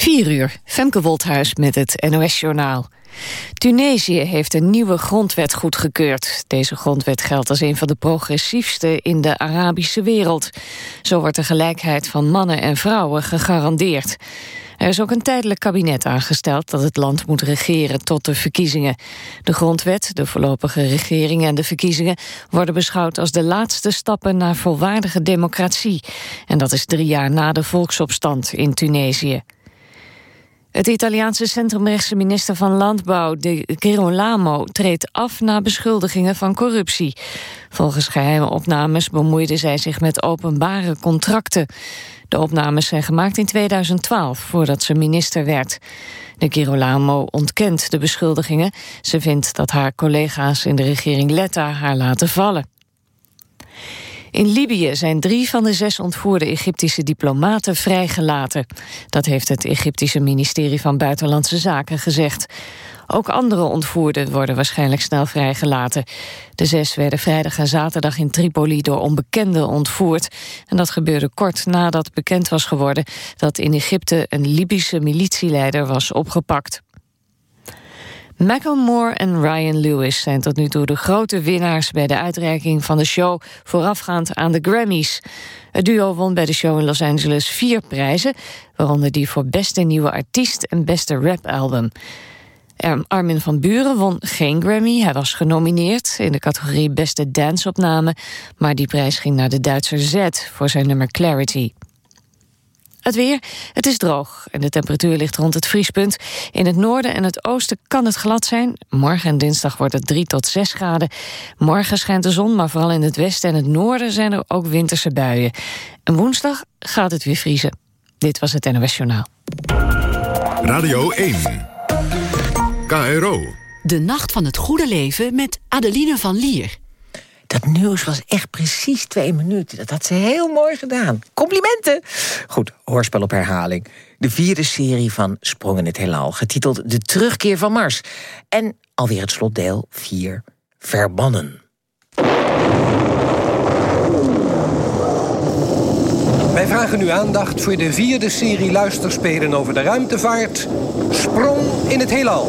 4 uur, Femke Wolthuis met het NOS-journaal. Tunesië heeft een nieuwe grondwet goedgekeurd. Deze grondwet geldt als een van de progressiefste in de Arabische wereld. Zo wordt de gelijkheid van mannen en vrouwen gegarandeerd. Er is ook een tijdelijk kabinet aangesteld dat het land moet regeren tot de verkiezingen. De grondwet, de voorlopige regering en de verkiezingen worden beschouwd als de laatste stappen naar volwaardige democratie. En dat is drie jaar na de volksopstand in Tunesië. Het Italiaanse centrumrechtse minister van Landbouw, De Girolamo, treedt af na beschuldigingen van corruptie. Volgens geheime opnames bemoeide zij zich met openbare contracten. De opnames zijn gemaakt in 2012, voordat ze minister werd. De Girolamo ontkent de beschuldigingen. Ze vindt dat haar collega's in de regering Letta haar laten vallen. In Libië zijn drie van de zes ontvoerde Egyptische diplomaten vrijgelaten. Dat heeft het Egyptische ministerie van Buitenlandse Zaken gezegd. Ook andere ontvoerden worden waarschijnlijk snel vrijgelaten. De zes werden vrijdag en zaterdag in Tripoli door onbekenden ontvoerd. En dat gebeurde kort nadat bekend was geworden... dat in Egypte een Libische militieleider was opgepakt. Macklemore en Ryan Lewis zijn tot nu toe de grote winnaars... bij de uitreiking van de show voorafgaand aan de Grammys. Het duo won bij de show in Los Angeles vier prijzen... waaronder die voor beste nieuwe artiest en beste rapalbum. Armin van Buren won geen Grammy. Hij was genomineerd in de categorie Beste Danceopname... maar die prijs ging naar de Duitser Z voor zijn nummer Clarity. Het weer, het is droog en de temperatuur ligt rond het vriespunt. In het noorden en het oosten kan het glad zijn. Morgen en dinsdag wordt het 3 tot 6 graden. Morgen schijnt de zon, maar vooral in het westen en het noorden... zijn er ook winterse buien. En woensdag gaat het weer vriezen. Dit was het NOS Journaal. Radio 1. KRO. De Nacht van het Goede Leven met Adeline van Lier. Dat nieuws was echt precies twee minuten. Dat had ze heel mooi gedaan. Complimenten! Goed, hoorspel op herhaling. De vierde serie van Sprong in het Heelal, getiteld De Terugkeer van Mars. En alweer het slotdeel 4, Verbannen. Wij vragen uw aandacht voor de vierde serie luisterspelen over de ruimtevaart... Sprong in het Heelal.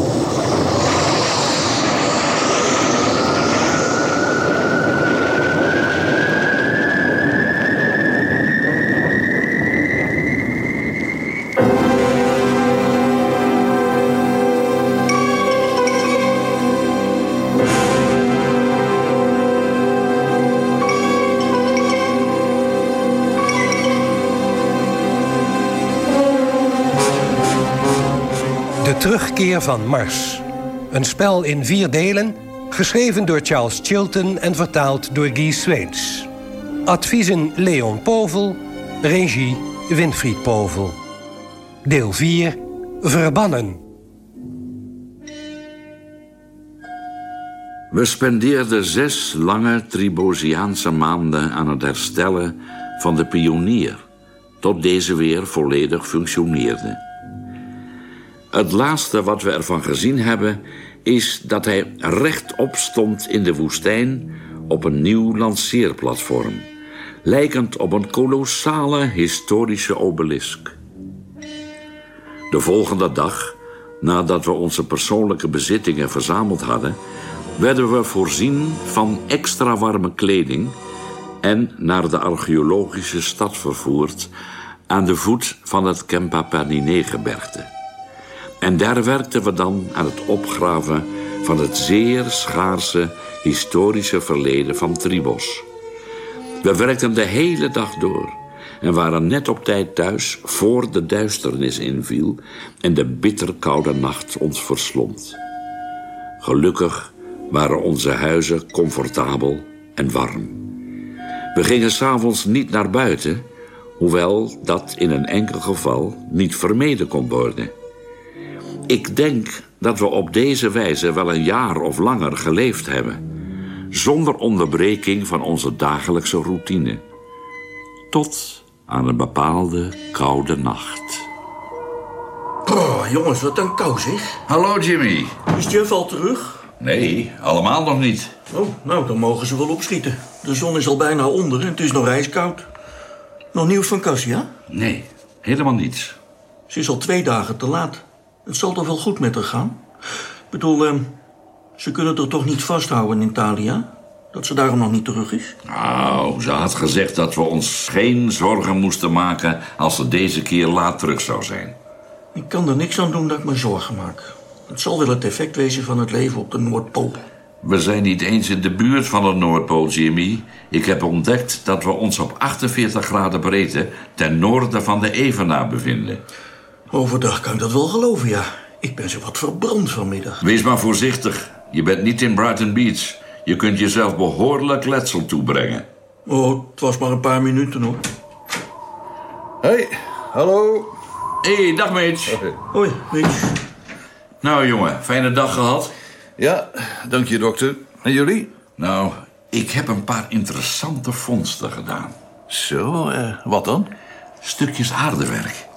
Terugkeer van Mars. Een spel in vier delen, geschreven door Charles Chilton en vertaald door Guy Sweets. Adviezen Leon Povel, regie Winfried Povel. Deel 4, Verbannen. We spendeerden zes lange Tribosiaanse maanden aan het herstellen van de pionier... tot deze weer volledig functioneerde. Het laatste wat we ervan gezien hebben... is dat hij rechtop stond in de woestijn... op een nieuw lanceerplatform... lijkend op een kolossale historische obelisk. De volgende dag, nadat we onze persoonlijke bezittingen verzameld hadden... werden we voorzien van extra warme kleding... en naar de archeologische stad vervoerd... aan de voet van het Kempa-Pernine-gebergte. En daar werkten we dan aan het opgraven van het zeer schaarse historische verleden van Tribos. We werkten de hele dag door en waren net op tijd thuis voor de duisternis inviel en de bitterkoude nacht ons verslond. Gelukkig waren onze huizen comfortabel en warm. We gingen s'avonds niet naar buiten, hoewel dat in een enkel geval niet vermeden kon worden. Ik denk dat we op deze wijze wel een jaar of langer geleefd hebben. Zonder onderbreking van onze dagelijkse routine. Tot aan een bepaalde koude nacht. Oh, jongens, wat een kou zeg. Hallo Jimmy. Is Jeff al terug? Nee, allemaal nog niet. Oh, nou, dan mogen ze wel opschieten. De zon is al bijna onder en het is nog ijskoud. Nog nieuws van Cassia? Nee, helemaal niets. Ze is al twee dagen te laat. Het zal toch wel goed met haar gaan? Ik bedoel, ehm, ze kunnen er toch niet vasthouden in Italia? Dat ze daarom nog niet terug is? Nou, ze had gezegd dat we ons geen zorgen moesten maken... als ze deze keer laat terug zou zijn. Ik kan er niks aan doen dat ik me zorgen maak. Het zal wel het effect wezen van het leven op de Noordpool. We zijn niet eens in de buurt van de Noordpool, Jimmy. Ik heb ontdekt dat we ons op 48 graden breedte... ten noorden van de Evenaar bevinden. Overdag kan ik dat wel geloven, ja. Ik ben zo wat verbrand vanmiddag. Wees maar voorzichtig. Je bent niet in Brighton Beach. Je kunt jezelf behoorlijk letsel toebrengen. Oh, het was maar een paar minuten hoor. Hey, hallo. Hé, hey, dag Mitch. Hoi, Mitch. Nou jongen, fijne dag gehad? Ja, dank je dokter. En jullie? Nou, ik heb een paar interessante vondsten gedaan. Zo, eh, wat dan? Stukjes aardewerk.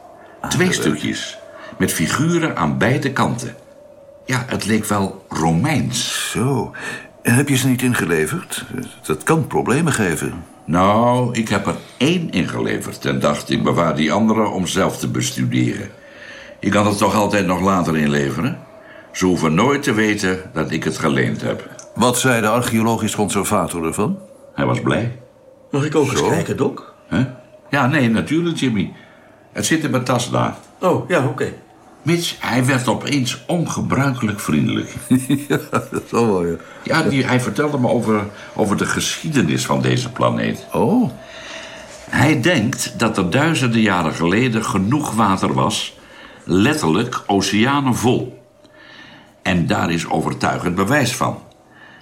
Twee stukjes. Met figuren aan beide kanten. Ja, het leek wel Romeins. Zo. En heb je ze niet ingeleverd? Dat kan problemen geven. Nou, ik heb er één ingeleverd en dacht ik bewaar die andere om zelf te bestuderen. Je kan het toch altijd nog later inleveren? Ze hoeven nooit te weten dat ik het geleend heb. Wat zei de archeologisch conservator ervan? Hij was blij. Mag ik ook eens Zo. kijken, Doc? Hè? Ja, nee, natuurlijk, Jimmy. Het zit in mijn tas daar. Oh, ja, oké. Mitch, hij werd opeens ongebruikelijk vriendelijk. ja, dat zal wel, ja. Ja, die, hij vertelde me over, over de geschiedenis van deze planeet. Oh, Hij denkt dat er duizenden jaren geleden genoeg water was, letterlijk oceanen vol. En daar is overtuigend bewijs van.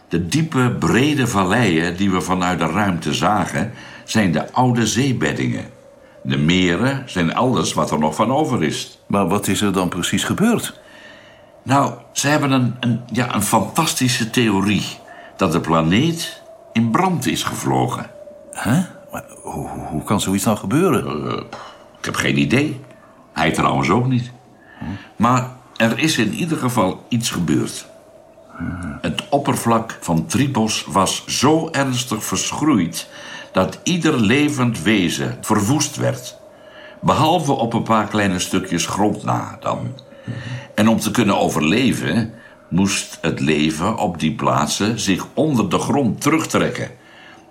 De diepe, brede valleien die we vanuit de ruimte zagen, zijn de oude zeebeddingen. De meren zijn alles wat er nog van over is. maar wat is er dan precies gebeurd? Nou, ze hebben een, een, ja, een fantastische theorie. Dat de planeet in brand is gevlogen. Hè? Maar hoe, hoe kan zoiets nou gebeuren? Ik heb geen idee. Hij trouwens ook niet. Maar er is in ieder geval iets gebeurd. Het oppervlak van Tripos was zo ernstig verschroeid... dat ieder levend wezen verwoest werd. Behalve op een paar kleine stukjes grond na dan. En om te kunnen overleven... moest het leven op die plaatsen zich onder de grond terugtrekken.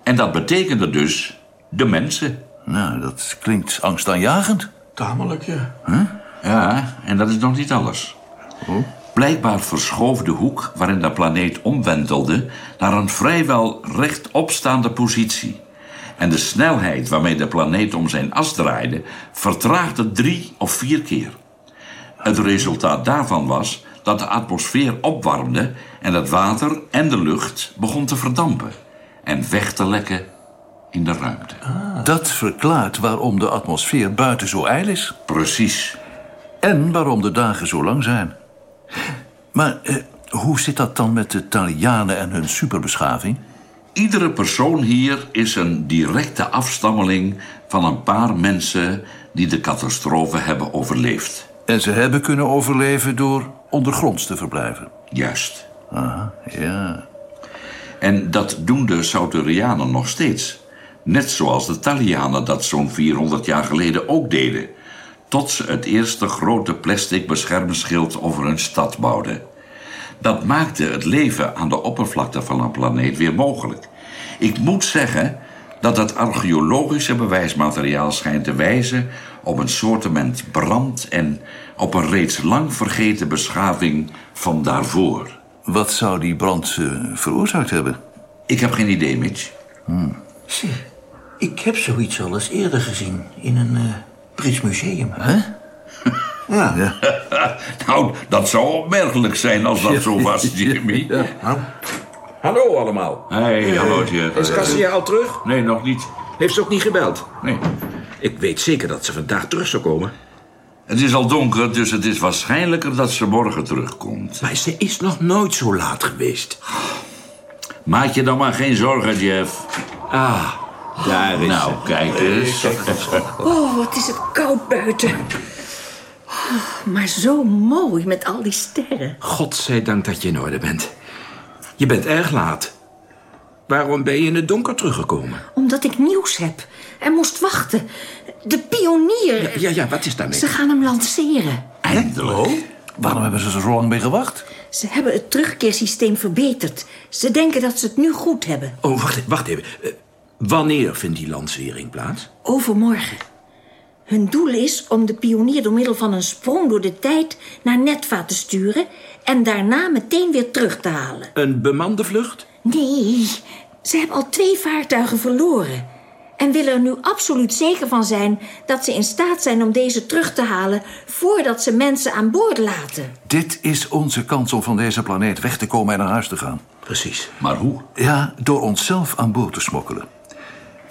En dat betekende dus de mensen... Nou, dat klinkt angstaanjagend. Tamelijk, ja. Ja, en dat is nog niet alles. Blijkbaar verschoof de hoek waarin de planeet omwentelde naar een vrijwel rechtopstaande positie. En de snelheid waarmee de planeet om zijn as draaide vertraagde drie of vier keer. Het resultaat daarvan was dat de atmosfeer opwarmde en het water en de lucht begon te verdampen en weg te lekken in de ruimte. Dat verklaart waarom de atmosfeer buiten zo ijl is. Precies. En waarom de dagen zo lang zijn. Maar eh, hoe zit dat dan met de Italianen en hun superbeschaving? Iedere persoon hier is een directe afstammeling van een paar mensen die de catastrofe hebben overleefd. En ze hebben kunnen overleven door ondergronds te verblijven. Juist. Aha, ja. En dat doen de Sauterianen nog steeds. Net zoals de Italianen dat zo'n 400 jaar geleden ook deden. Tot ze het eerste grote plastic beschermschild over hun stad bouwden. Dat maakte het leven aan de oppervlakte van een planeet weer mogelijk. Ik moet zeggen dat het archeologische bewijsmateriaal schijnt te wijzen op een soortement brand en op een reeds lang vergeten beschaving van daarvoor. Wat zou die brand eh, veroorzaakt hebben? Ik heb geen idee, Mitch. Zeg, ik heb zoiets al eens eerder gezien in een eh Brits museum. Hè? Ja. Nou, dat zou opmerkelijk zijn als dat zo was, Jimmy. Hallo allemaal. Hey, hallo, Jeff. Is Cassia al terug? Nee, nog niet. Heeft ze ook niet gebeld? Nee. Ik weet zeker dat ze vandaag terug zou komen. Het is al donker, dus het is waarschijnlijker dat ze morgen terugkomt. Maar ze is nog nooit zo laat geweest. Maak je dan maar geen zorgen, Jeff. Ah, daar is Nou, ze. kijk eens. Oh, wat is het koud buiten. Oh, maar zo mooi met al die sterren. Godzijdank dat je in orde bent. Je bent erg laat. Waarom ben je in het donker teruggekomen? Omdat ik nieuws heb. En moest wachten. De pionier. Ja, ja, wat is daarmee? Ze gaan hem lanceren. Eindelijk? Waarom hebben ze er zo lang mee gewacht? Ze hebben het terugkeersysteem verbeterd. Ze denken dat ze het nu goed hebben. Oh, wacht, wacht even. Eh, wanneer vindt die lancering plaats? Overmorgen. Hun doel is om de pionier door middel van een sprong door de tijd naar Netva te sturen en daarna meteen weer terug te halen. Een bemande vlucht? Nee, ze hebben al twee vaartuigen verloren. En willen er nu absoluut zeker van zijn dat ze in staat zijn om deze terug te halen voordat ze mensen aan boord laten. Dit is onze kans om van deze planeet weg te komen en naar huis te gaan. Precies. Maar hoe? Ja, door onszelf aan boord te smokkelen.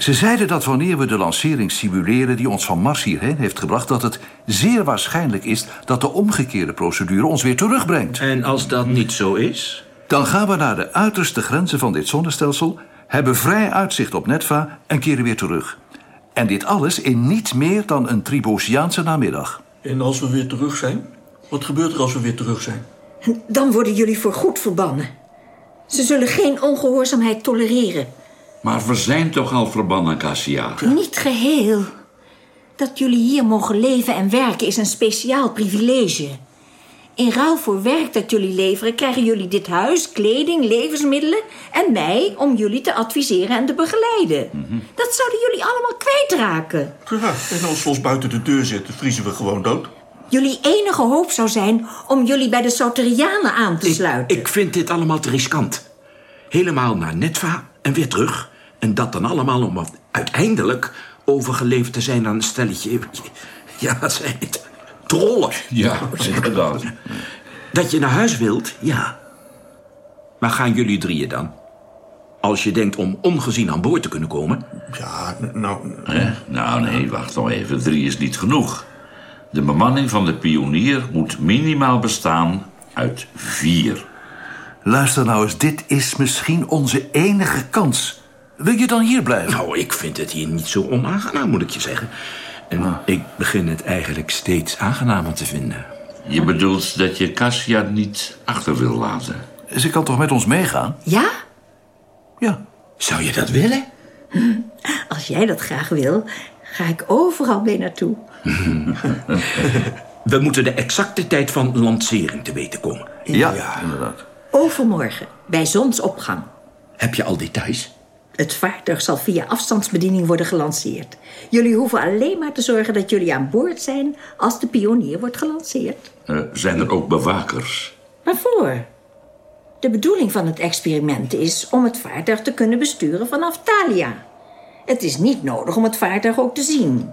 Ze zeiden dat wanneer we de lancering simuleren die ons van Mars hierheen heeft gebracht, dat het zeer waarschijnlijk is dat de omgekeerde procedure ons weer terugbrengt. En als dat niet zo is? Dan gaan we naar de uiterste grenzen van dit zonnestelsel, hebben vrij uitzicht op Netva en keren weer terug. En dit alles in niet meer dan een Tribosiaanse namiddag. En als we weer terug zijn? Wat gebeurt er als we weer terug zijn? Dan worden jullie voorgoed verbannen. Ze zullen geen ongehoorzaamheid tolereren. Maar we zijn toch al verbannen, Cassia? Niet geheel. Dat jullie hier mogen leven en werken is een speciaal privilege. In ruil voor werk dat jullie leveren, krijgen jullie dit huis, kleding, levensmiddelen en mij om jullie te adviseren en te begeleiden. Dat zouden jullie allemaal kwijtraken. Ja, en als we ons buiten de deur zetten, vriezen we gewoon dood. Jullie enige hoop zou zijn om jullie bij de Sauterianen aan te sluiten. Ik vind dit allemaal te riskant. Helemaal naar Netva en weer terug. En dat dan allemaal om uiteindelijk overgeleefd te zijn aan een stelletje... Ja, wat zijn het? Trollen. Ja, inderdaad. Dat je naar huis wilt, ja. Maar gaan jullie drieën dan? Als je denkt om ongezien aan boord te kunnen komen? Ja, nou... Nou, nee, wacht nog even. Drie is niet genoeg. De bemanning van de pionier moet minimaal bestaan uit vier. Luister nou eens, dit is misschien onze enige kans. Wil je dan hier blijven? Nou, ik vind het hier niet zo onaangenaam, moet ik je zeggen. En ik begin het eigenlijk steeds aangenamer te vinden. Je bedoelt dat je Cassia niet achter wil laten? Ze kan toch met ons meegaan? Ja? Ja. Zou je dat willen? Als jij dat graag wil, ga ik overal mee naartoe. We moeten de exacte tijd van lancering te weten komen. Ja, inderdaad. Overmorgen, bij zonsopgang. Heb je al details? Het vaartuig zal via afstandsbediening worden gelanceerd. Jullie hoeven alleen maar te zorgen dat jullie aan boord zijn als de pionier wordt gelanceerd. Eh, zijn er ook bewakers? Waarvoor? De bedoeling van het experiment is om het vaartuig te kunnen besturen vanaf Thalia. Het is niet nodig om het vaartuig ook te zien.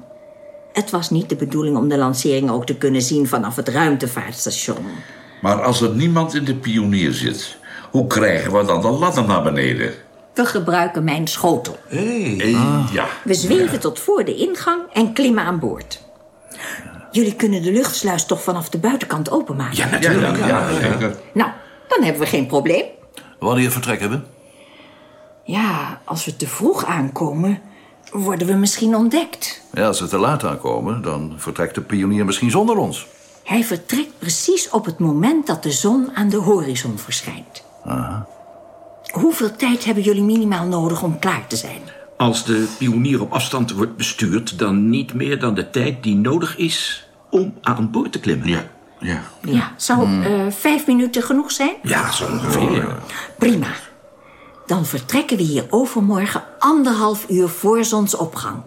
Het was niet de bedoeling om de lancering ook te kunnen zien vanaf het ruimtevaartstation. Maar als er niemand in de pionier zit, hoe krijgen we dan de ladder naar beneden? We gebruiken mijn schotel. Hey. Ja. We zweven tot voor de ingang en klimmen aan boord. Jullie kunnen de luchtsluis toch vanaf de buitenkant openmaken? Ja, natuurlijk. Ja. Nou, dan hebben we geen probleem. Wanneer vertrekken we? Ja, als we te vroeg aankomen, worden we misschien ontdekt. Ja, als we te laat aankomen, dan vertrekt de pionier misschien zonder ons. Hij vertrekt precies op het moment dat de zon aan de horizon verschijnt. Aha. Hoeveel tijd hebben jullie minimaal nodig om klaar te zijn? Als de pionier op afstand wordt bestuurd... dan niet meer dan de tijd die nodig is om aan boord te klimmen. Ja, ja. Ja, zou eh, vijf minuten genoeg zijn? Ja, zo ongeveer. Prima. Dan vertrekken we hier overmorgen anderhalf uur voor zonsopgang.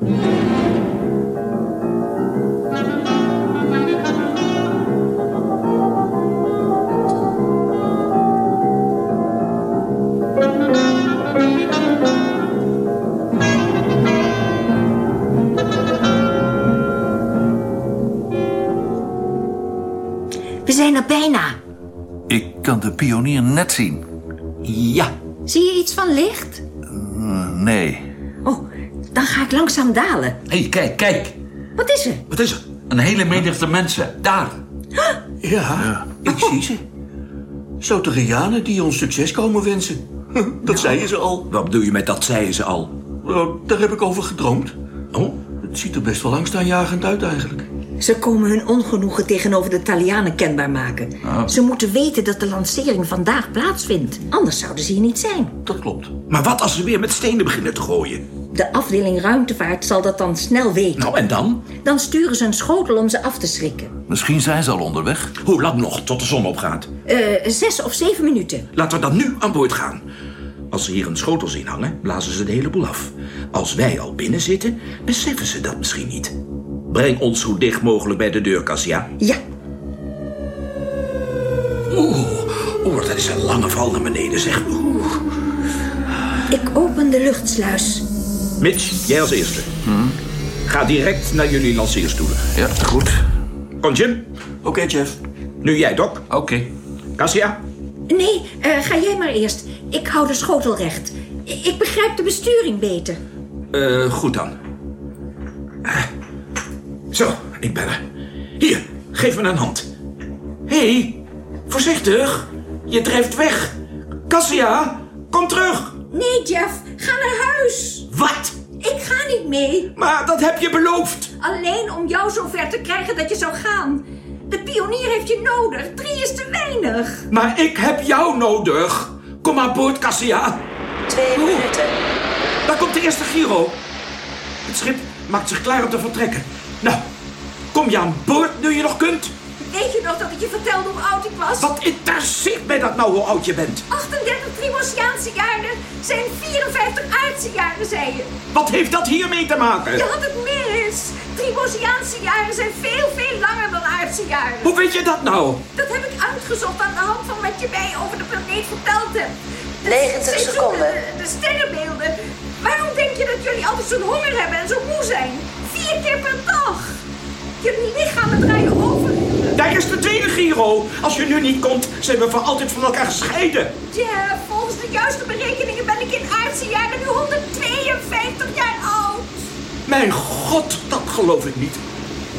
Ik kan de pionier net zien. Ja. Zie je iets van licht? Nee. Oh, dan ga ik langzaam dalen. Hé, hey, kijk, kijk. Wat is er? Wat is er? Een hele menigte mensen. Daar. Ja, ik zie ze. Sauterianen die ons succes komen wensen. Dat zeiden ze al. Wat bedoel je met dat zeiden ze al? Nou, daar heb ik over gedroomd. Oh? Het ziet er best wel angstaanjagend uit eigenlijk. Ze komen hun ongenoegen tegenover de Italianen kenbaar maken. Ah. Ze moeten weten dat de lancering vandaag plaatsvindt. Anders zouden ze hier niet zijn. Dat klopt. Maar wat als ze weer met stenen beginnen te gooien? De afdeling ruimtevaart zal dat dan snel weten. Nou, en dan? Dan sturen ze een schotel om ze af te schrikken. Misschien zijn ze al onderweg. Hoe lang nog tot de zon opgaat? Eh, zes of zeven minuten. Laten we dan nu aan boord gaan. Als ze hier een schotel zien hangen, blazen ze de hele boel af. Als wij al binnen zitten, beseffen ze dat misschien niet. Breng ons zo dicht mogelijk bij de deur, Cassia. Ja. Oeh, oeh, dat is een lange val naar beneden, zeg. Oeh. Ik open de luchtsluis. Mitch, jij als eerste. Ga direct naar jullie lanceerstoelen. Ja, goed. Kom, Jim. Oké, Jeff. Nu jij, Doc. Oké. Cassia. Nee, eh, ga jij maar eerst. Ik hou de schotel recht. Ik begrijp de besturing beter. Eh, goed dan. Zo, ik ben er. Hier, geef me een hand. Hé, hey, voorzichtig. Je drijft weg. Cassia, kom terug. Nee, Jeff, ga naar huis. Wat? Ik ga niet mee. Maar dat heb je beloofd. Alleen om jou zover te krijgen dat je zou gaan. De pionier heeft je nodig. Drie is te weinig. Maar ik heb jou nodig. Kom aan boord, Cassia. Twee minuten. Daar komt de eerste Giro. Het schip maakt zich klaar om te vertrekken. Nou, kom je aan boord nu je nog kunt? Weet je nog dat ik je vertelde hoe oud ik was? Wat interesseert mij dat nou hoe oud je bent? 38 Trimosiaanse jaren zijn 54 aardse jaren, zei je. Wat heeft dat hiermee te maken? Je had het mis. Trimosiaanse jaren zijn veel, veel langer dan aardse jaren. Hoe weet je dat nou? Dat heb ik uitgezocht aan de hand van wat je mij over de planeet verteld hebt. De 90 seizoenen, seconden. De, de sterrenbeelden. Waarom denk je dat jullie altijd zo'n honger hebben en zo moe zijn? Vier keer per dag. Jullie lichamen draaien over. Daar is de tweede Giro. Als je nu niet komt, zijn we voor altijd van elkaar gescheiden. Ja, volgens de juiste berekeningen ben ik in aardse jaren nu 152 jaar oud. Mijn god, dat geloof ik niet.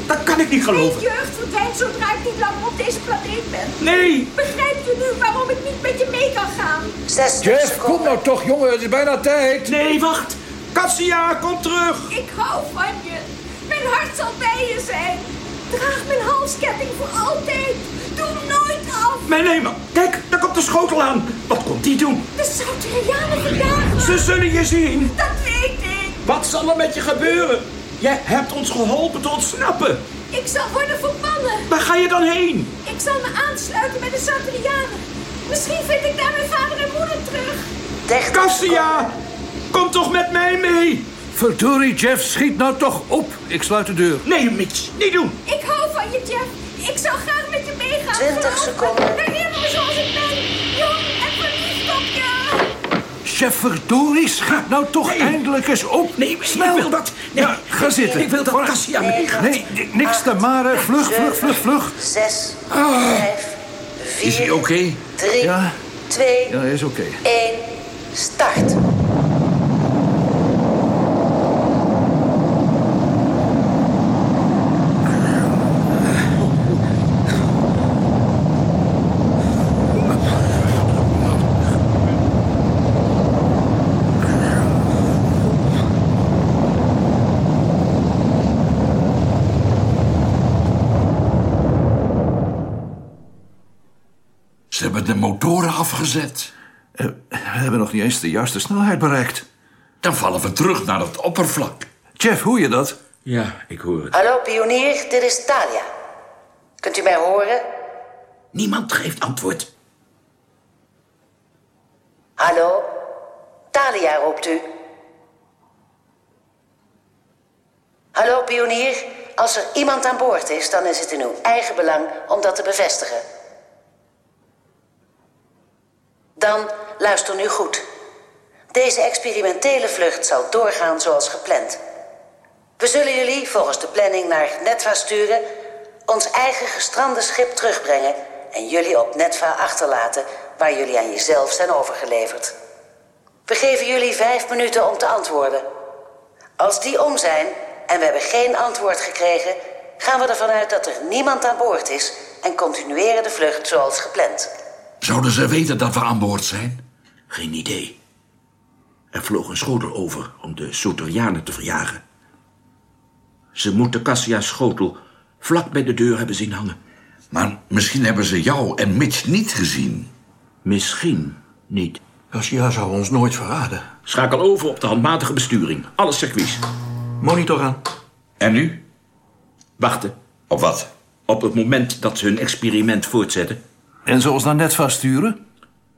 Dat kan ik niet Mijn geloven. jeugd verdwijnt zodra ik niet langer op deze planeet ben. Nee. Begrijp je nu waarom ik niet met je mee kan gaan? 60 Jeff, seconden. kom nou toch, jongen. Het is bijna tijd. Nee, wacht. Cassia, kom terug. Ik hou van je. Mijn hart zal bij je zijn. Draag mijn halsketting voor altijd. Doe hem nooit af. Mijn nemer. Kijk, daar komt de schotel aan. Wat komt die doen? De Sauterianen vandaag. Ze zullen je zien. Dat weet ik. Wat zal er met je gebeuren? Jij hebt ons geholpen te ontsnappen. Ik zal worden verbannen. Waar ga je dan heen? Ik zal me aansluiten bij de Sauterianen. Misschien vind ik daar mijn vader en moeder terug. 30 Cassia, kom toch met mij mee. Verdorie, Jeff, schiet nou toch op. Ik sluit de deur. Nee, Mitch, niet doen. Ik hou van je, Jeff. Ik zou graag met je meegaan. 20 Geloof me. seconden. Herinner me zoals ik ben. Jong en verliefd op je. Chef verdorie, schiet nou toch Nee. eindelijk eens op. Nee, Snel. ik wil dat. Nee, Ja, ga zitten. Ik wil dat Voor- Cassia meegaat. Nee, ni- niks te maren. Vlug, vlug, vlug, vlug. 6, 5, 4, Is hij oké? 3, Ja, 2, ja, is oké. 1, start. Ze hebben de motoren afgezet. Eh, we hebben nog niet eens de juiste snelheid bereikt. Dan vallen we terug naar het oppervlak. Jeff, hoor je dat? Ja, ik hoor het. Hallo pionier, dit is Talia. Kunt u mij horen? Niemand geeft antwoord. Hallo? Talia roept u. Hallo pionier, als er iemand aan boord is, dan is het in uw eigen belang om dat te bevestigen. Dan luister nu goed. Deze experimentele vlucht zal doorgaan zoals gepland. We zullen jullie volgens de planning naar Netva sturen, ons eigen gestrande schip terugbrengen en jullie op Netva achterlaten waar jullie aan jezelf zijn overgeleverd. We geven jullie vijf minuten om te antwoorden. Als die om zijn en we hebben geen antwoord gekregen, gaan we ervan uit dat er niemand aan boord is en continueren de vlucht zoals gepland. Zouden ze weten dat we aan boord zijn? Geen idee. Er vloog een schotel over om de Soterianen te verjagen. Ze moeten Cassia's schotel Vlak bij de deur hebben zien hangen. Maar misschien hebben ze jou en Mitch niet gezien. Misschien niet. Garcia zou ons nooit verraden. Schakel over op de handmatige besturing. Alle circuits. Monitor aan. En nu? Wachten. Op wat? Op het moment dat ze hun experiment voortzetten. En zoals naar net vaststuren?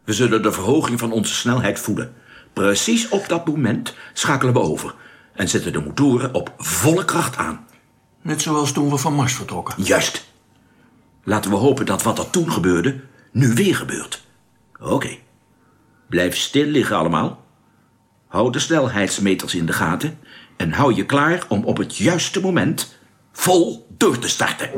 We zullen de verhoging van onze snelheid voelen. Precies op dat moment schakelen we over. En zetten de motoren op volle kracht aan. Net zoals toen we van Mars vertrokken. Juist. Laten we hopen dat wat er toen gebeurde, nu weer gebeurt. Oké. Blijf stil liggen allemaal. Hou de snelheidsmeters in de gaten. En hou je klaar om op het juiste moment vol door te starten.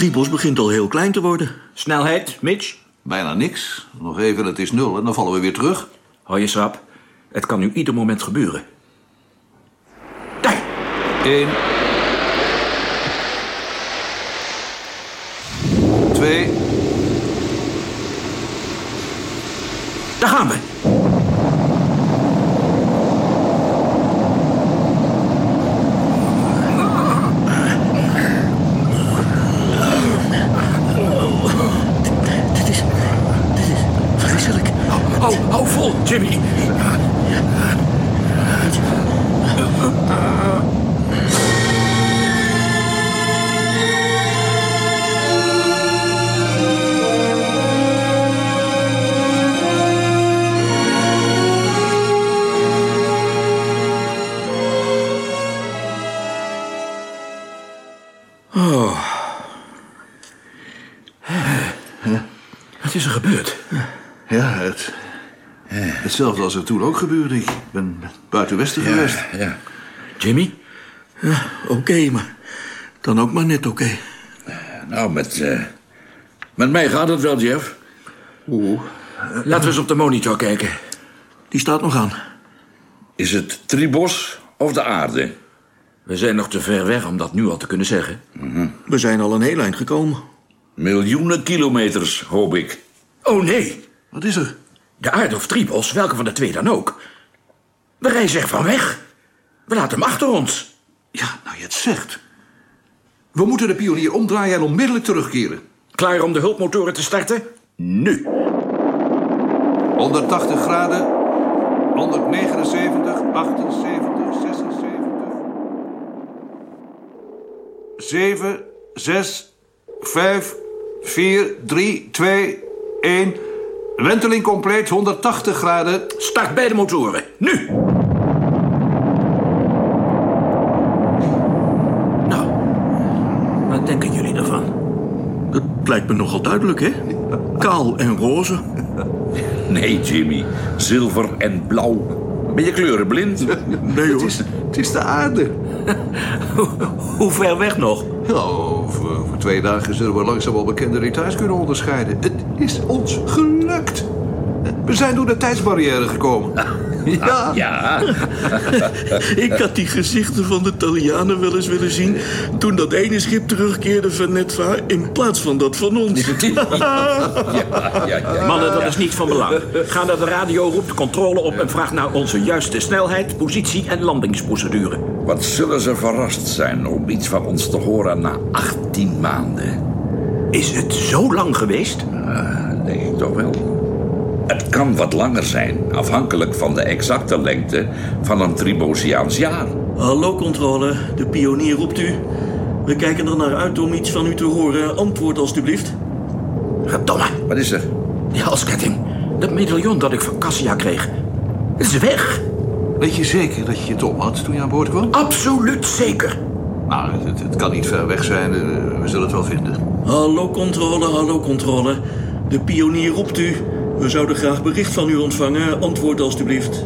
Tribos begint al heel klein te worden. Snelheid, Mitch. Bijna niks. Nog even, het is nul en dan vallen we weer terug. Hou je schrap. Het kan nu ieder moment gebeuren. Daar. Eén. Twee. Daar gaan we. Hetzelfde als er toen ook gebeurde. Ik ben buiten Westen geweest. Ja. Jimmy? Ja, oké, maar dan ook maar net oké. Nou, met, eh, met mij gaat het wel, Jeff. Oeh. Laten we eens op de monitor kijken. Die staat nog aan. Is het Tribos of de aarde? We zijn nog te ver weg om dat nu al te kunnen zeggen. We zijn al een heel eind gekomen. Miljoenen kilometers, hoop ik. Oh nee, Wat is er? De aarde of Tribos, welke van de twee dan ook. We reizen er van weg. We laten hem achter ons. Ja, nou je het zegt. We moeten de pionier omdraaien en onmiddellijk terugkeren. Klaar om de hulpmotoren te starten? Nu. 180 graden. 179, 78, 76. 7, 6, 5, 4, 3, 2, 1. Wenteling compleet, 180 graden. Start beide motoren. Nu. Nou, wat denken jullie ervan? Dat lijkt me nogal duidelijk, hè? Kaal en roze. Nee, Jimmy. Zilver en blauw. Ben je kleurenblind? Nee Het hoor. is, het is de aarde. Hoe ver weg nog? Over, over twee dagen zullen we langzaam wel bekende details kunnen onderscheiden. Het is ons gelukt. We zijn door de tijdsbarrière gekomen. Ja. Ja. Ik had die gezichten van de Italianen wel eens willen zien... toen dat ene schip terugkeerde van Netva in plaats van dat van ons. ja, ja. Mannen, dat is niet van belang. Ga naar de radio, roep de controle op... en vraag naar onze juiste snelheid, positie en landingsprocedure. Wat zullen ze verrast zijn om iets van ons te horen na 18 maanden? Is het zo lang geweest? Uh, denk ik toch wel. Het kan wat langer zijn, afhankelijk van de exacte lengte van een Tribosiaans jaar. Hallo controle, de pionier roept u. We kijken er naar uit om iets van u te horen. Antwoord alstublieft. Verdomme, Wat is er? die halsketting. Dat medaillon dat ik van Cassia kreeg. Het is weg. Weet je zeker dat je het om had toen je aan boord kwam? Absoluut zeker. Nou, het, het kan niet ver weg zijn. eh, We zullen het wel vinden. Hallo controle, hallo controle. De pionier roept u. We zouden graag bericht van u ontvangen. Antwoord alstublieft.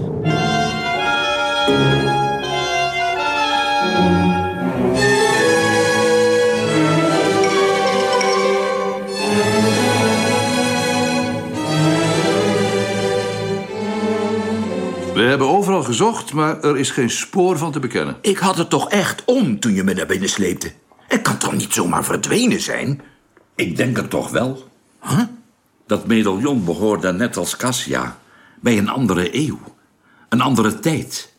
We hebben overal gezocht, maar er is geen spoor van te bekennen. Ik had het toch echt om toen je me naar binnen sleepte. Het kan toch niet zomaar verdwenen zijn? Ik denk het toch wel. Huh? Dat medaillon behoorde net als Cassia bij een andere eeuw. Een andere tijd.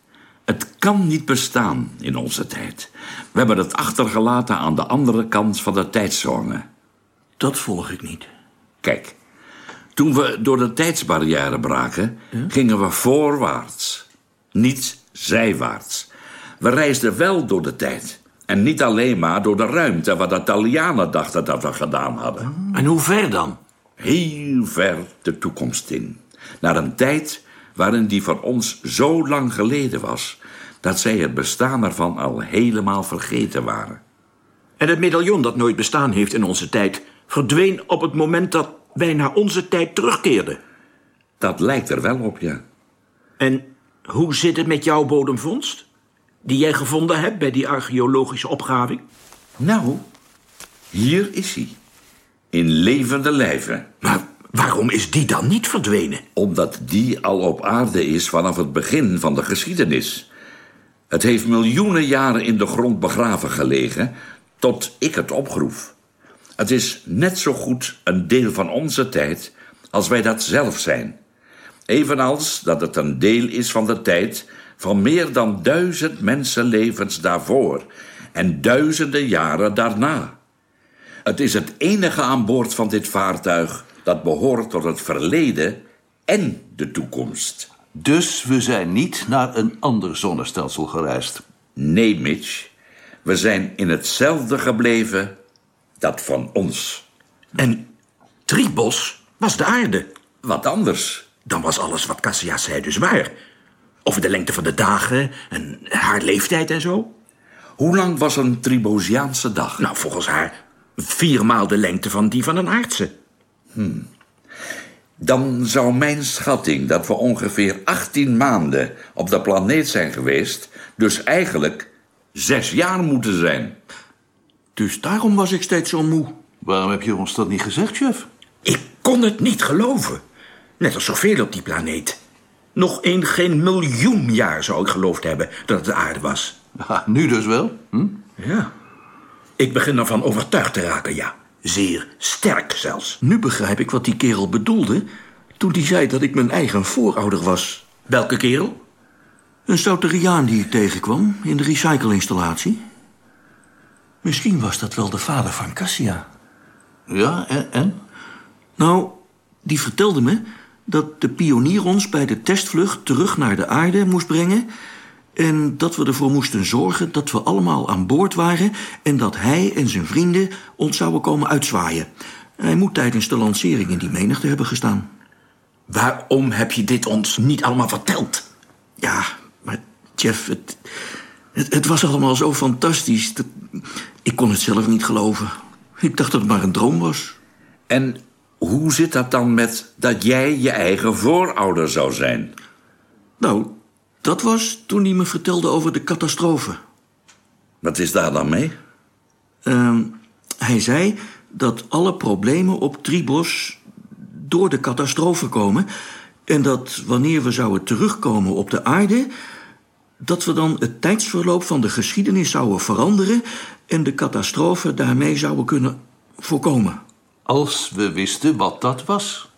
Het kan niet bestaan in onze tijd. We hebben het achtergelaten aan de andere kant van de tijdzone. Dat volg ik niet. Kijk, toen we door de tijdsbarrière braken, gingen we voorwaarts. Niet zijwaarts. We reisden wel door de tijd. En niet alleen maar door de ruimte, wat de Italianen dachten dat we gedaan hadden. En hoe ver dan? Heel ver de toekomst in. Naar een tijd waarin die voor ons zo lang geleden was... dat zij het bestaan ervan al helemaal vergeten waren. En het medaillon dat nooit bestaan heeft in onze tijd... verdween op het moment dat wij naar onze tijd terugkeerden. Dat lijkt er wel op, ja. En hoe zit het met jouw bodemvondst? Die jij gevonden hebt bij die archeologische opgraving? Nou, hier is hij. In levende lijven. Maar waarom is die dan niet verdwenen? Omdat die al op aarde is vanaf het begin van de geschiedenis. Het heeft miljoenen jaren in de grond begraven gelegen... tot ik het opgroef. Het is net zo goed een deel van onze tijd... als wij dat zelf zijn. Evenals dat het een deel is van de tijd... van meer dan duizend mensenlevens daarvoor... en duizenden jaren daarna. Het is het enige aan boord van dit vaartuig... dat behoort tot het verleden en de toekomst. Dus we zijn niet naar een ander zonnestelsel gereisd. Nee, Mitch. We zijn in hetzelfde gebleven dat van ons. En Tribos was de aarde. Wat anders. Dan was alles wat Cassia zei dus waar. Over de lengte van de dagen en haar leeftijd en zo. Hoe lang was een Tribosiaanse dag? Nou, volgens haar viermaal de lengte van die van een aardse. Hmm. Dan zou mijn schatting dat we ongeveer 18 maanden op de planeet zijn geweest... dus eigenlijk zes jaar moeten zijn. Dus daarom was ik steeds zo moe. Waarom heb je ons dat niet gezegd, chef? Ik kon het niet geloven. Net als zoveel op die planeet. Nog een geen miljoen jaar zou ik geloofd hebben dat het de aarde was. Ha, nu dus wel? Hm? Ja. Ik begin ervan overtuigd te raken, ja. Zeer sterk zelfs. Nu begrijp ik wat die kerel bedoelde... toen hij zei dat ik mijn eigen voorouder was. Welke kerel? Een Souteriaan die ik tegenkwam in de recyclinstallatie. Misschien was dat wel de vader van Cassia. Ja, en? en? Nou, die vertelde me dat de pionier ons bij de testvlucht terug naar de aarde moest brengen... en dat we ervoor moesten zorgen dat we allemaal aan boord waren... en dat hij en zijn vrienden ons zouden komen uitzwaaien. Hij moet tijdens de lancering in die menigte hebben gestaan. Waarom heb je dit ons niet allemaal verteld? Ja, maar Jeff, het, het, het was allemaal zo fantastisch. Dat, ik kon het zelf niet geloven. Ik dacht dat het maar een droom was. En hoe zit dat dan met dat jij je eigen voorouder zou zijn? Nou, dat was toen hij me vertelde over de catastrofe. Wat is daar dan mee? Uh, hij zei dat alle problemen op Tribos door de catastrofe komen... en dat wanneer we zouden terugkomen op de aarde... dat we dan het tijdsverloop van de geschiedenis zouden veranderen... en de catastrofe daarmee zouden kunnen voorkomen. Als we wisten wat dat was.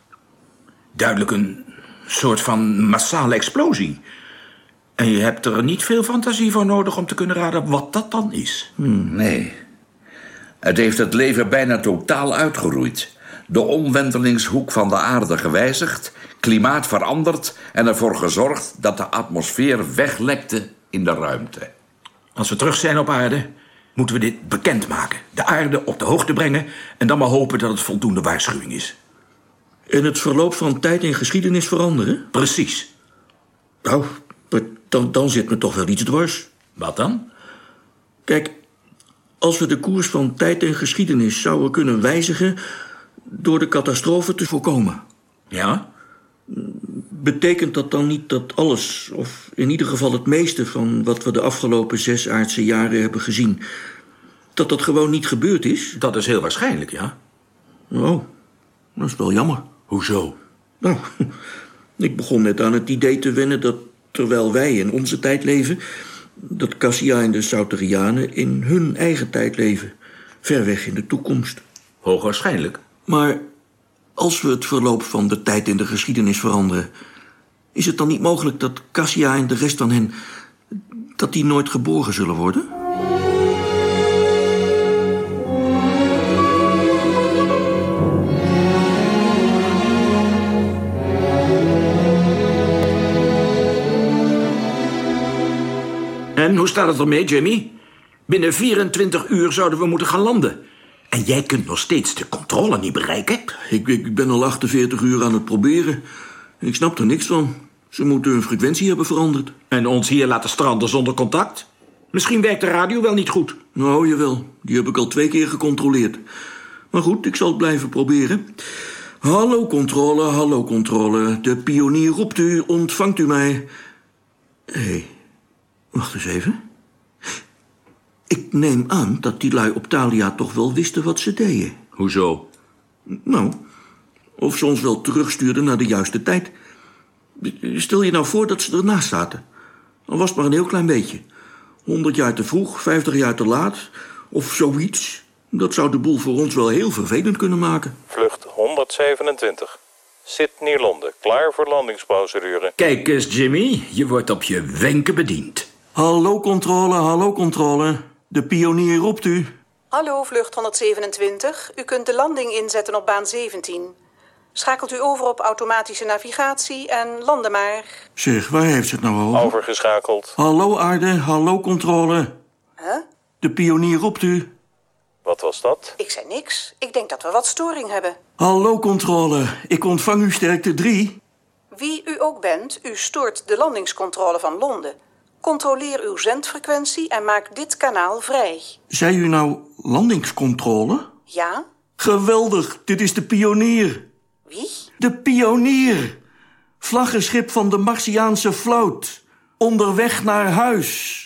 Duidelijk een soort van massale explosie. En je hebt er niet veel fantasie voor nodig om te kunnen raden wat dat dan is. Hmm, nee. Het heeft het leven bijna totaal uitgeroeid. De omwentelingshoek van de aarde gewijzigd, klimaat veranderd en ervoor gezorgd dat de atmosfeer weglekte in de ruimte. Als we terug zijn op aarde, moeten we dit bekendmaken. De aarde op de hoogte brengen en dan maar hopen dat het voldoende waarschuwing is. En het verloop van tijd en geschiedenis veranderen? Precies. Nou, dan, dan zit me toch wel iets dwars. Wat dan? Kijk, als we de koers van tijd en geschiedenis zouden kunnen wijzigen... door de catastrofe te voorkomen. Ja? Betekent dat dan niet dat alles, of in ieder geval het meeste... van wat we de afgelopen zes aardse jaren hebben gezien... dat dat gewoon niet gebeurd is? Dat is heel waarschijnlijk, ja. Oh, dat is wel jammer. Hoezo? Nou, ik begon net aan het idee te wennen dat terwijl wij in onze tijd leven... dat Cassia en de Sauterianen in hun eigen tijd leven. Ver weg in de toekomst. Hoogwaarschijnlijk. Maar Als we het verloop van de tijd in de geschiedenis veranderen... is het dan niet mogelijk dat Cassia en de rest van hen... dat die nooit geboren zullen worden? En hoe staat het ermee, Jimmy? Binnen 24 uur zouden we moeten gaan landen. En jij kunt nog steeds de controle niet bereiken? Ik, ik ben al 48 uur aan het proberen. Ik snap er niks van. Ze moeten hun frequentie hebben veranderd. En ons hier laten stranden zonder contact? Misschien werkt de radio wel niet goed. Nou, jawel. Die heb ik al twee keer gecontroleerd. Maar goed, ik zal het blijven proberen. Hallo controle, hallo controle. De pionier roept u, ontvangt u mij? Hé, hey, wacht eens even. Ik neem aan dat die lui op Thalia toch wel wisten wat ze deden. Hoezo? Nou, of ze ons wel terugstuurden naar de juiste tijd. Stel je nou voor dat ze ernaast zaten. Dan was het maar een heel klein beetje. 100 jaar te vroeg, 50 jaar te laat, of zoiets. Dat zou de boel voor ons wel heel vervelend kunnen maken. Vlucht 127. Sydney, Londen. Klaar voor landingsprocedure. Kijk eens, Jimmy. Je wordt op je wenken bediend. Hallo controle, hallo controle. De pionier roept u. Hallo, vlucht 127. U kunt de landing inzetten op baan 17. Schakelt u over op automatische navigatie en landen maar. Zeg, waar heeft ze het nou over? Overgeschakeld. Hallo aarde, hallo controle. Huh? De pionier roept u. Wat was dat? Ik zei niks. Ik denk dat we wat storing hebben. Hallo controle, ik ontvang u sterkte 3. Wie u ook bent, u stoort de landingscontrole van Londen. Controleer uw zendfrequentie en maak dit kanaal vrij. Zei u nou landingscontrole? Ja? Geweldig, dit is de pionier. Wie? De pionier. Vlaggenschip van de Martiaanse vloot. Onderweg naar huis.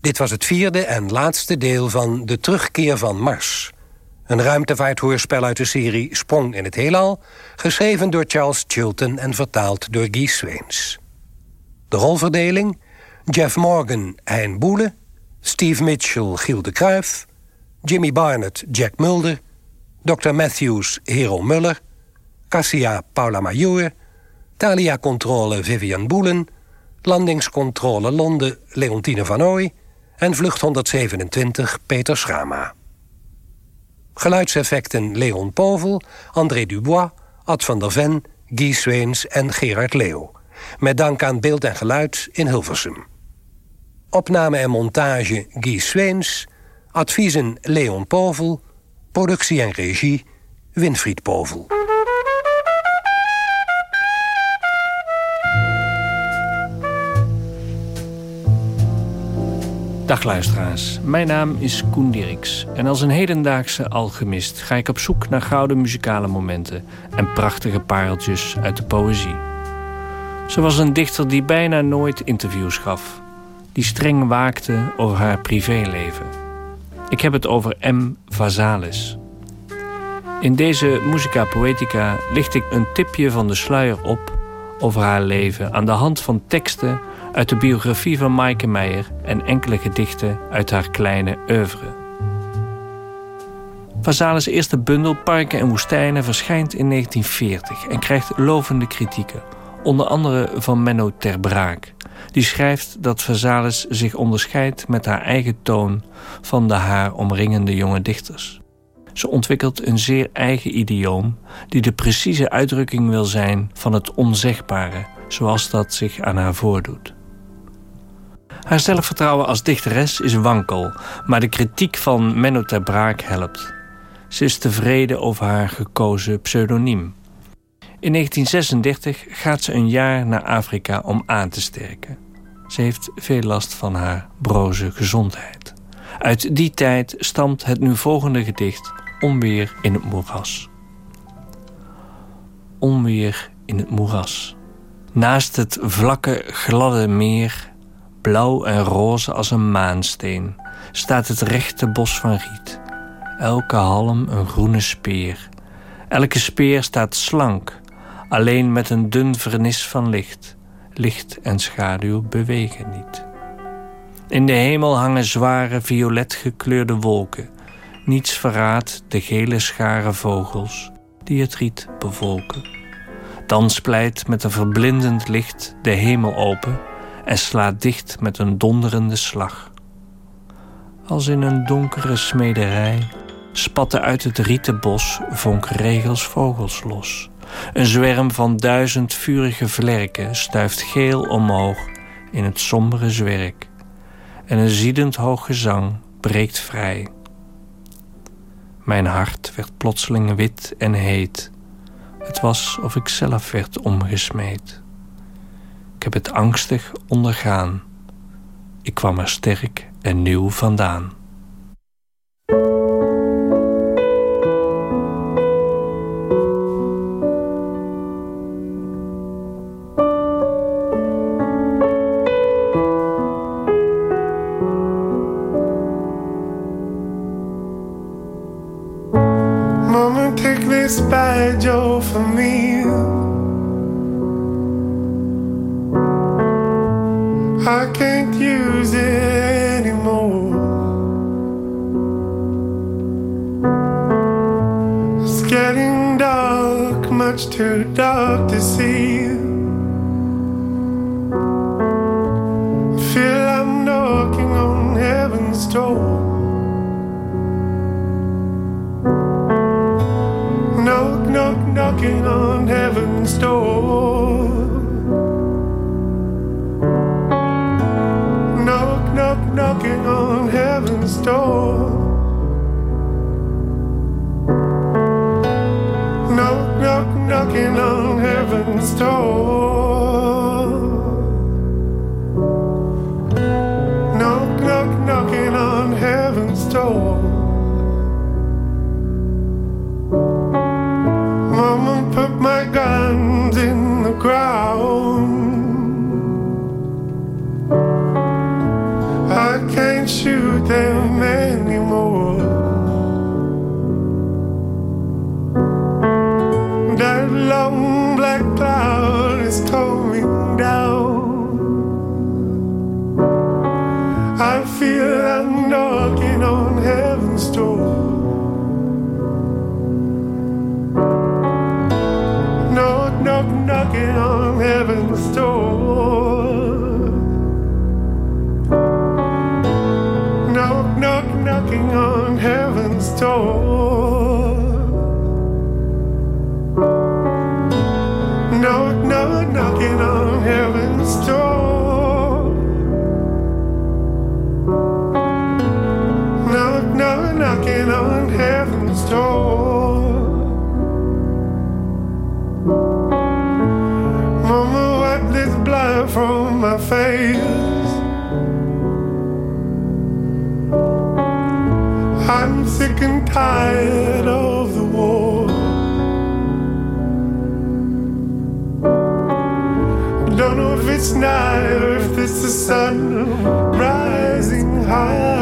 Dit was het vierde en laatste deel van De Terugkeer van Mars. Een ruimtevaarthoorspel uit de serie Sprong in het Heelal... geschreven door Charles Chilton en vertaald door Guy Sweens. De rolverdeling? Jeff Morgan, Hein Boele... Steve Mitchell, Giel de Kruif... Jimmy Barnett, Jack Mulder... Dr. Matthews, Hero Muller... Cassia, Paula Major... Thalia Controle, Vivian Boelen... Landingscontrole Londen, Leontine van Ooy... en vlucht 127, Peter Schrama. Geluidseffecten Leon Povel, André Dubois, Ad van der Ven... Guy Sweens en Gerard Leeuw. Met dank aan beeld en geluid in Hilversum. Opname en montage Guy Sweens. Adviezen Leon Povel. Productie en regie Winfried Povel. Dag luisteraars, mijn naam is Koen Dirks en als een hedendaagse alchemist ga ik op zoek naar gouden muzikale momenten en prachtige pareltjes uit de poëzie. Ze was een dichter die bijna nooit interviews gaf, die streng waakte over haar privéleven. Ik heb het over M. Vazalis. In deze Musica Poetica licht ik een tipje van de sluier op over haar leven aan de hand van teksten uit de biografie van Maaike Meijer en enkele gedichten uit haar kleine oeuvre. Vazalis' eerste bundel Parken en Woestijnen verschijnt in 1940 en krijgt lovende kritieken, onder andere van Menno Ter Braak. Die schrijft dat Vazalis zich onderscheidt met haar eigen toon van de haar omringende jonge dichters. Ze ontwikkelt een zeer eigen idioom die de precieze uitdrukking wil zijn van het onzegbare, zoals dat zich aan haar voordoet. Haar zelfvertrouwen als dichteres is wankel, maar de kritiek van Menno ter Braak helpt. Ze is tevreden over haar gekozen pseudoniem. In 1936 gaat ze een jaar naar Afrika om aan te sterken. Ze heeft veel last van haar broze gezondheid. Uit die tijd stamt het nu volgende gedicht Onweer in het moeras. Onweer in het moeras. Naast het vlakke, gladde meer, blauw en roze als een maansteen, staat het rechte bos van riet. Elke halm een groene speer. Elke speer staat slank, alleen met een dun vernis van licht. Licht en schaduw bewegen niet. In de hemel hangen zware violet gekleurde wolken. Niets verraadt de gele schare vogels die het riet bevolken. Dan splijt met een verblindend licht de hemel open en slaat dicht met een donderende slag. Als in een donkere smederij spatten uit het rieten bos vonkregels vogels los. Een zwerm van duizend vurige vlerken stuift geel omhoog in het sombere zwerk. En een ziedend hoog gezang breekt vrij. Mijn hart werd plotseling wit en heet. Het was of ik zelf werd omgesmeed. Ik heb het angstig ondergaan. Ik kwam er sterk en nieuw vandaan. I feel I'm knocking on heaven's door. Knock, knock, knocking on heaven's door. Knock, knock, knocking on heaven's door. Knock, knock, knocking on face. I'm sick and tired of the war. Don't know if it's night or if it's the sun rising high.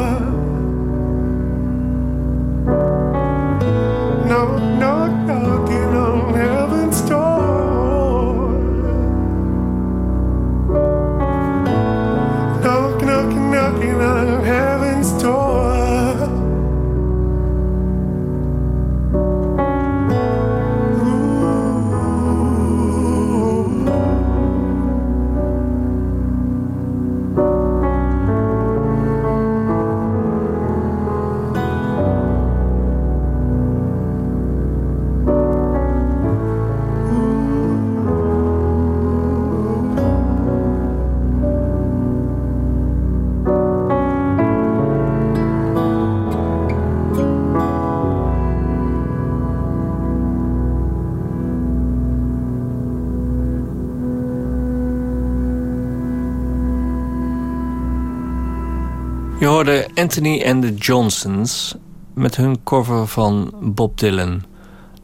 Anthony and the Johnsons met hun cover van Bob Dylan,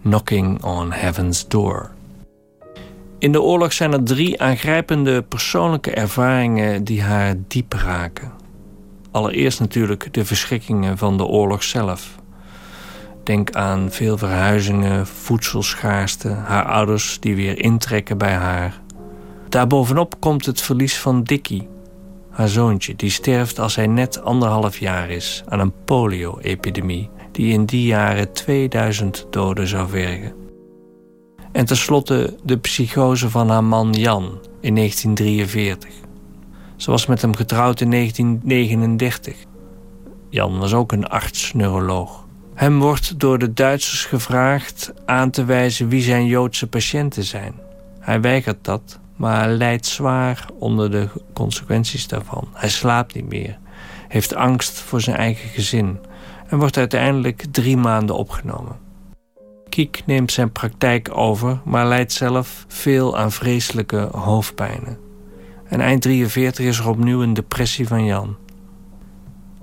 Knocking on Heaven's Door. In de oorlog zijn er drie aangrijpende persoonlijke ervaringen die haar diep raken. Allereerst natuurlijk de verschrikkingen van de oorlog zelf. Denk aan veel verhuizingen, voedselschaarste, haar ouders die weer intrekken bij haar. Daarbovenop komt het verlies van Dickie, haar zoontje, die sterft als hij net anderhalf jaar is aan een polio-epidemie die in die jaren 2000 doden zou vergen. En tenslotte de psychose van haar man Jan in 1943. Ze was met hem getrouwd in 1939. Jan was ook een arts-neuroloog. Hem wordt door de Duitsers gevraagd aan te wijzen wie zijn Joodse patiënten zijn. Hij weigert dat, maar lijdt zwaar onder de consequenties daarvan. Hij slaapt niet meer, heeft angst voor zijn eigen gezin en wordt uiteindelijk drie maanden opgenomen. Kiek neemt zijn praktijk over, maar lijdt zelf veel aan vreselijke hoofdpijnen. En eind 43 is er opnieuw een depressie van Jan.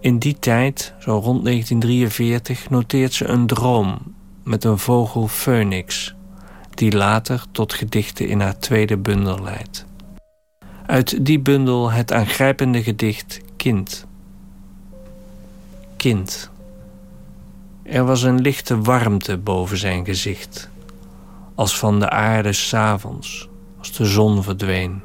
In die tijd, zo rond 1943, noteert ze een droom met een vogel Phoenix, die later tot gedichten in haar tweede bundel leidt. Uit die bundel het aangrijpende gedicht Kind. Kind. Er was een lichte warmte boven zijn gezicht, als van de aarde s'avonds, als de zon verdween.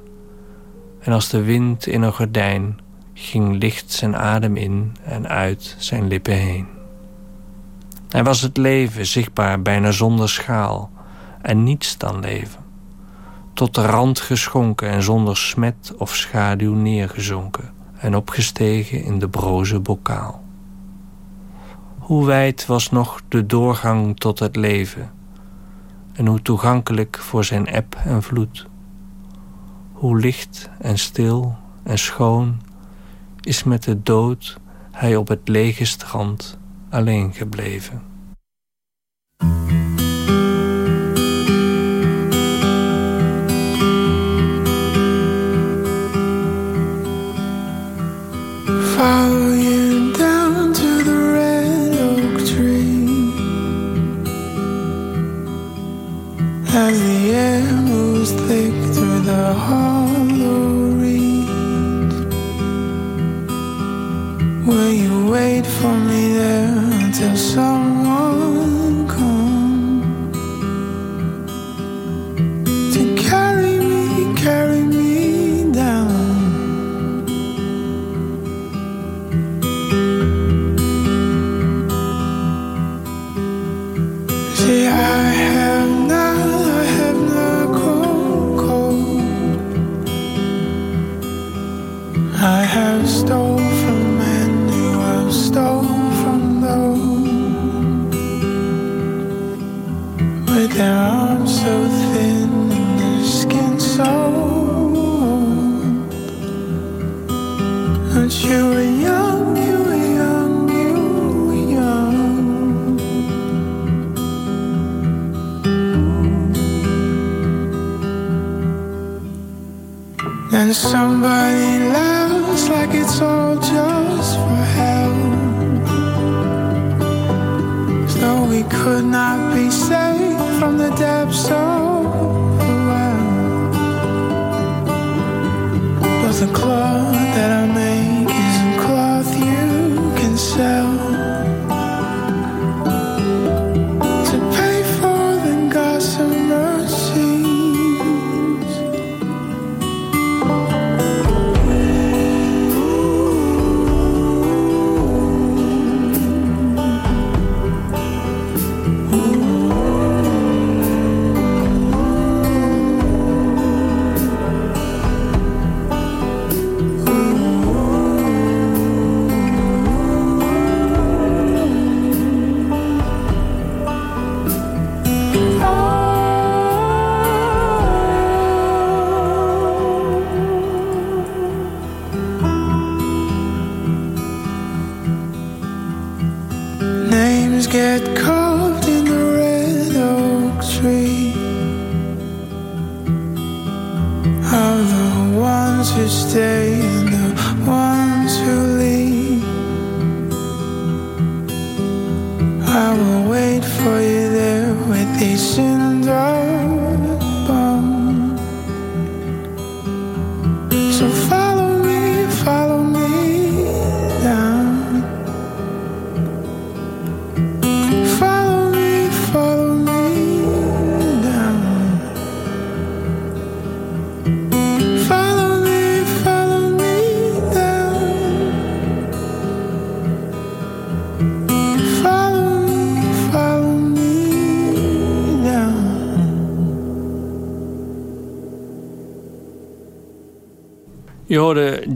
En als de wind in een gordijn ging licht zijn adem in en uit zijn lippen heen. Hij was het leven, zichtbaar bijna zonder schaal, en niets dan leven. Tot de rand geschonken en zonder smet of schaduw neergezonken en opgestegen in de broze bokaal. Hoe wijd was nog de doorgang tot het leven en hoe toegankelijk voor zijn eb en vloed. Hoe licht en stil en schoon is met de dood hij op het lege strand alleen gebleven. follow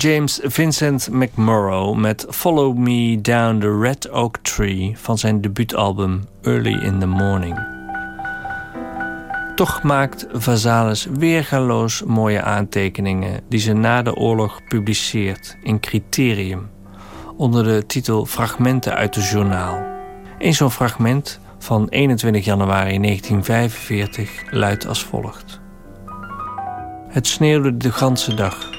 James Vincent McMurrow met Follow Me Down the Red Oak Tree van zijn debuutalbum Early in the Morning. Toch maakt Vazalis weergaloos mooie aantekeningen die ze na de oorlog publiceert in Criterium onder de titel Fragmenten uit het journaal. Een zo'n fragment van 21 januari 1945 luidt als volgt. Het sneeuwde de ganse dag.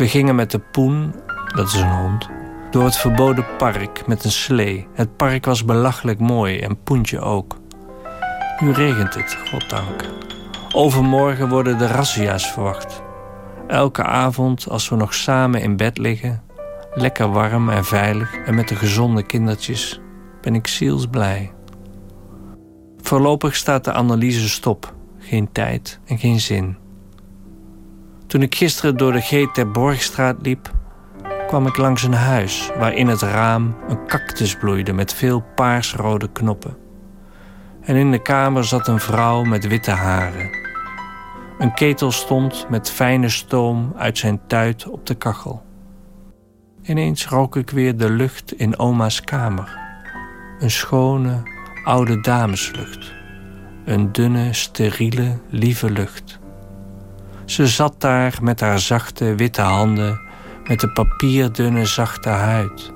We gingen met de poen, dat is een hond, door het verboden park met een slee. Het park was belachelijk mooi en Poentje ook. Nu regent het, goddank. Overmorgen worden de razzia's verwacht. Elke avond, als we nog samen in bed liggen, lekker warm en veilig en met de gezonde kindertjes, ben ik zielsblij. Voorlopig staat de analyse stop. Geen tijd en geen zin. Toen ik gisteren door de G. ter Borgstraat liep, kwam ik langs een huis waar in het raam een cactus bloeide met veel paarsrode knoppen. En in de kamer zat een vrouw met witte haren. Een ketel stond met fijne stoom uit zijn tuit op de kachel. Ineens rook ik weer de lucht in oma's kamer. Een schone, oude dameslucht. Een dunne, steriele, lieve lucht. Ze zat daar met haar zachte, witte handen, met de papierdunne, zachte huid.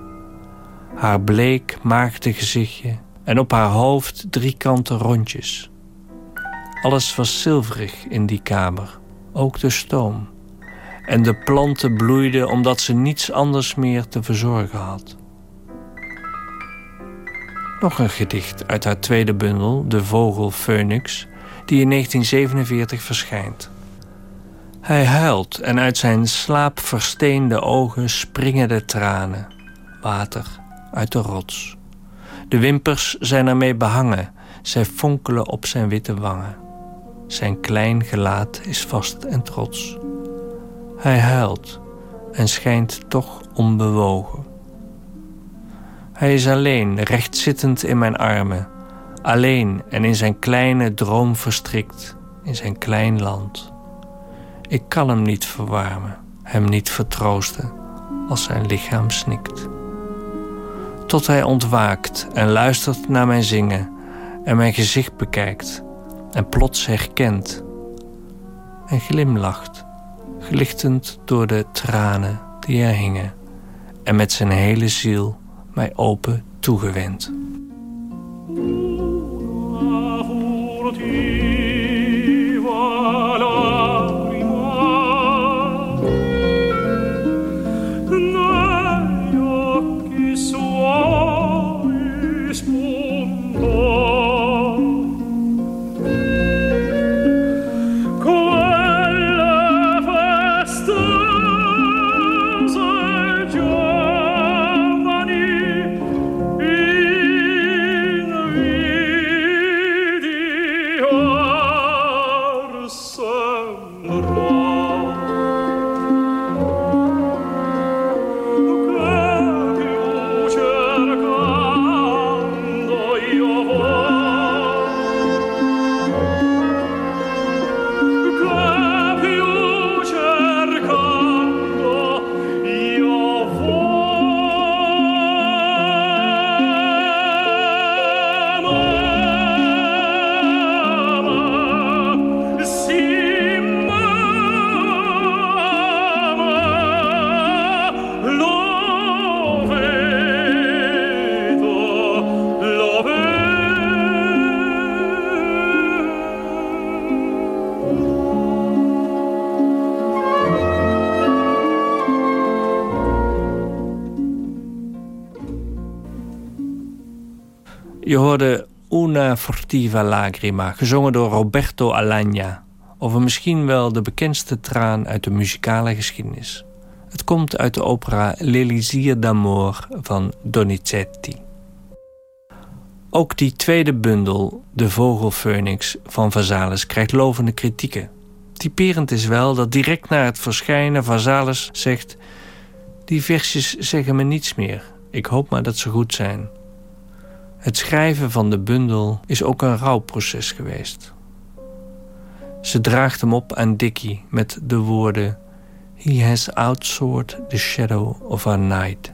Haar bleek, maagde gezichtje en op haar hoofd driekante rondjes. Alles was zilverig in die kamer, ook de stoom. En de planten bloeiden omdat ze niets anders meer te verzorgen had. Nog een gedicht uit haar tweede bundel, De Vogel Phoenix, die in 1947 verschijnt. Hij huilt en uit zijn slaapversteende ogen springen de tranen. Water uit de rots. De wimpers zijn ermee behangen, zij fonkelen op zijn witte wangen. Zijn klein gelaat is vast en trots. Hij huilt en schijnt toch onbewogen. Hij is alleen, rechtzittend in mijn armen. Alleen en in zijn kleine droom verstrikt, in zijn klein land. Ik kan hem niet verwarmen, hem niet vertroosten, als zijn lichaam snikt. Tot hij ontwaakt en luistert naar mijn zingen en mijn gezicht bekijkt en plots herkent en glimlacht, glichtend door de tranen die er hingen en met zijn hele ziel mij open toegewend. Je hoorde Una furtiva lagrima, gezongen door Roberto Alagna. Over misschien wel de bekendste traan uit de muzikale geschiedenis. Het komt uit de opera L'Elisir d'Amour van Donizetti. Ook die tweede bundel, De Vogelphoenix van Vazalis, krijgt lovende kritieken. Typerend is wel dat direct na het verschijnen Vazalis zegt... Die versjes zeggen me niets meer. Ik hoop maar dat ze goed zijn. Het schrijven van de bundel is ook een rouwproces geweest. Ze draagt hem op aan Dickie met de woorden... He has outsoared the shadow of our night.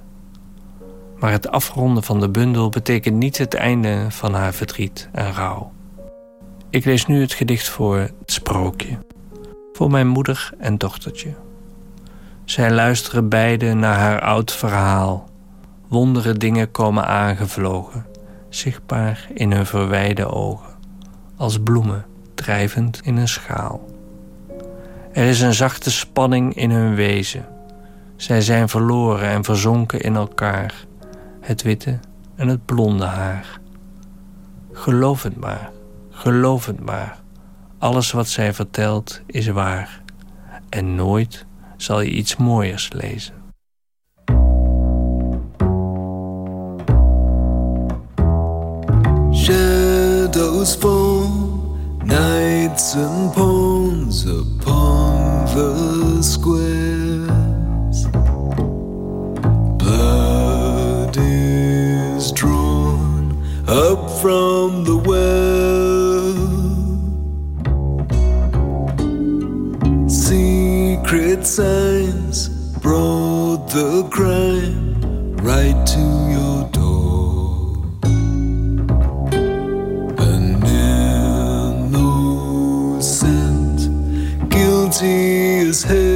Maar het afronden van de bundel betekent niet het einde van haar verdriet en rouw. Ik lees nu het gedicht voor het sprookje. Voor mijn moeder en dochtertje. Zij luisteren beide naar haar oud verhaal. Wondere dingen komen aangevlogen, zichtbaar in hun verwijde ogen, als bloemen drijvend in een schaal. Er is een zachte spanning in hun wezen. Zij zijn verloren en verzonken in elkaar, het witte en het blonde haar. Geloof het maar, geloof het maar. Alles wat zij vertelt is waar. En nooit zal je iets mooiers lezen. Shadows fall, nights and pawns upon the squares. Blood is drawn up from the well. Secret signs brought the crime right to see is.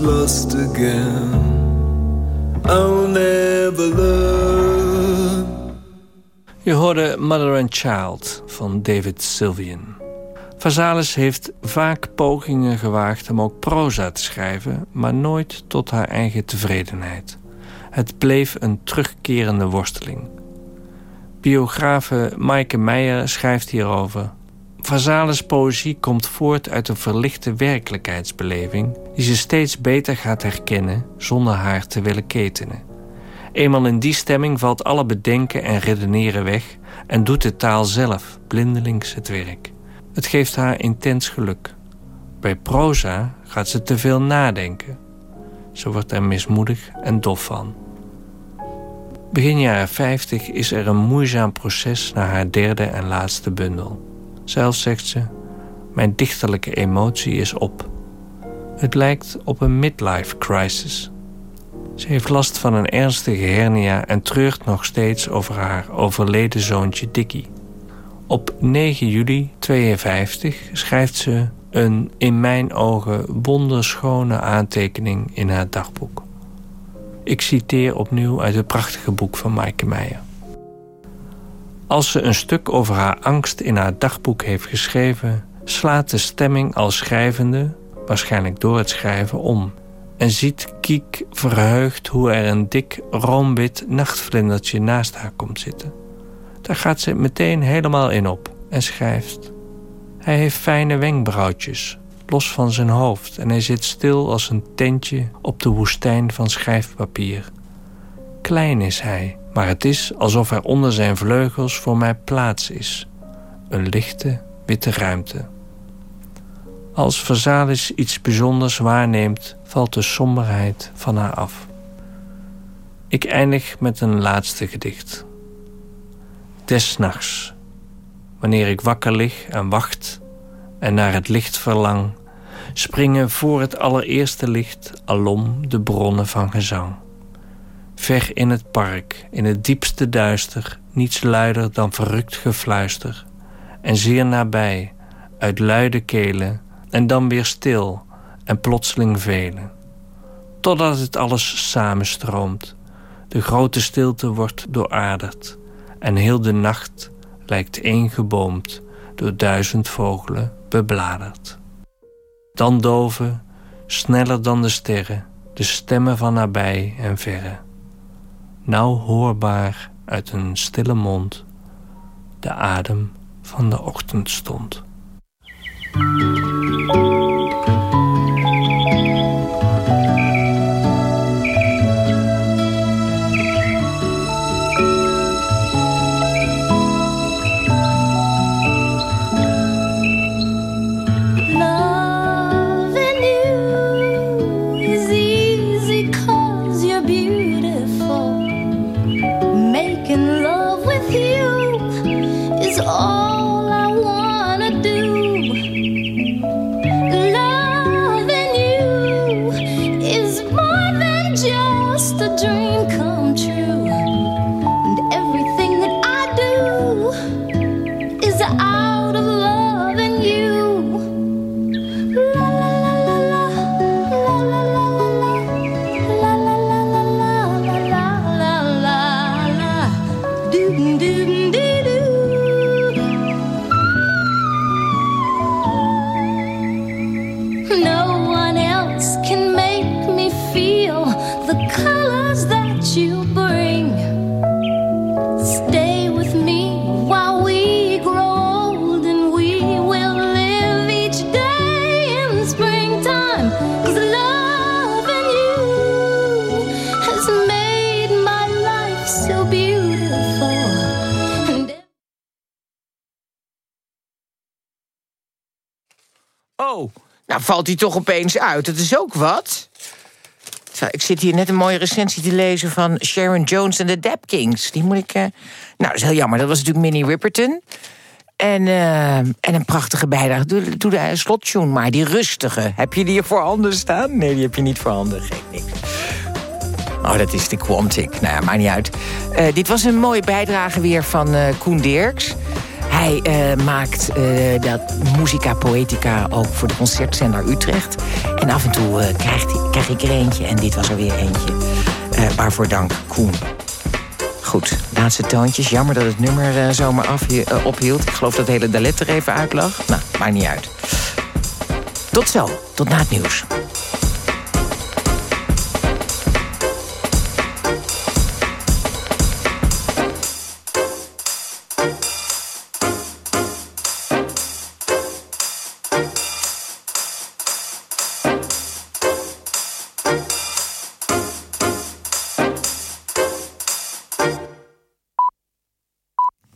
Lost again. I'll never. Je hoorde Mother and Child van David Sylvian. Vazalis heeft vaak pogingen gewaagd om ook proza te schrijven, maar nooit tot haar eigen tevredenheid. Het bleef een terugkerende worsteling. Biografe Maaike Meijer schrijft hierover. Vazalis poëzie komt voort uit een verlichte werkelijkheidsbeleving die ze steeds beter gaat herkennen zonder haar te willen ketenen. Eenmaal in die stemming valt alle bedenken en redeneren weg en doet de taal zelf blindelings het werk. Het geeft haar intens geluk. Bij proza gaat ze te veel nadenken. Ze wordt er mismoedig en dof van. Begin jaren 50 is er een moeizaam proces naar haar derde en laatste bundel. Zelf zegt ze: Mijn dichterlijke emotie is op. Het lijkt op een midlife crisis. Ze heeft last van een ernstige hernia en treurt nog steeds over haar overleden zoontje Dickie. Op 9 juli 52 schrijft ze een in mijn ogen wonderschone aantekening in haar dagboek. Ik citeer opnieuw uit het prachtige boek van Maaike Meijer. Als ze een stuk over haar angst in haar dagboek heeft geschreven, slaat de stemming als schrijvende, waarschijnlijk door het schrijven, om. En ziet Kiek verheugd hoe er een dik, roomwit nachtvlindertje naast haar komt zitten. Daar gaat ze meteen helemaal in op en schrijft. Hij heeft fijne wenkbrauwtjes, los van zijn hoofd, en hij zit stil als een tentje op de woestijn van schrijfpapier. Klein is hij, maar het is alsof er onder zijn vleugels voor mij plaats is. Een lichte, witte ruimte. Als Versalis iets bijzonders waarneemt, valt de somberheid van haar af. Ik eindig met een laatste gedicht. Des nachts, wanneer ik wakker lig en wacht en naar het licht verlang, springen voor het allereerste licht alom de bronnen van gezang. Ver in het park, in het diepste duister, niets luider dan verrukt gefluister. En zeer nabij, uit luide kelen, en dan weer stil en plotseling velen. Totdat het alles samenstroomt, de grote stilte wordt dooraderd, en heel de nacht lijkt eengeboomd, door duizend vogelen bebladerd. Dan doven, sneller dan de sterren, de stemmen van nabij en verre nauw hoorbaar uit een stille mond de adem van de ochtendstond. Loving valt hij toch opeens uit. Dat is ook wat. Ik zit hier net een mooie recensie te lezen van Sharon Jones en de Dap Kings. Die moet ik. eh, Nou, dat is heel jammer. Dat was natuurlijk Minnie Riperton. En, eh, en een prachtige bijdrage. Doe, doe de slottune maar, die rustige. Heb je die hier voorhanden staan? Nee, die heb je niet voorhanden. Geeft niks. Oh, dat is de Quantic. Nou ja, maakt niet uit. Eh, dit was een mooie bijdrage weer van Koen Dirks. Hij eh, maakt eh, dat Musica Poetica ook voor de concertzender Utrecht. En af en toe hij- krijg ik er eentje. En dit was er weer eentje. Waarvoor dank, Koen. Goed, laatste toontjes. Jammer dat het nummer zomaar af, ophield. Ik geloof dat de hele dalet er even uit lag. Nou, maakt niet uit. Tot zo, tot na het nieuws.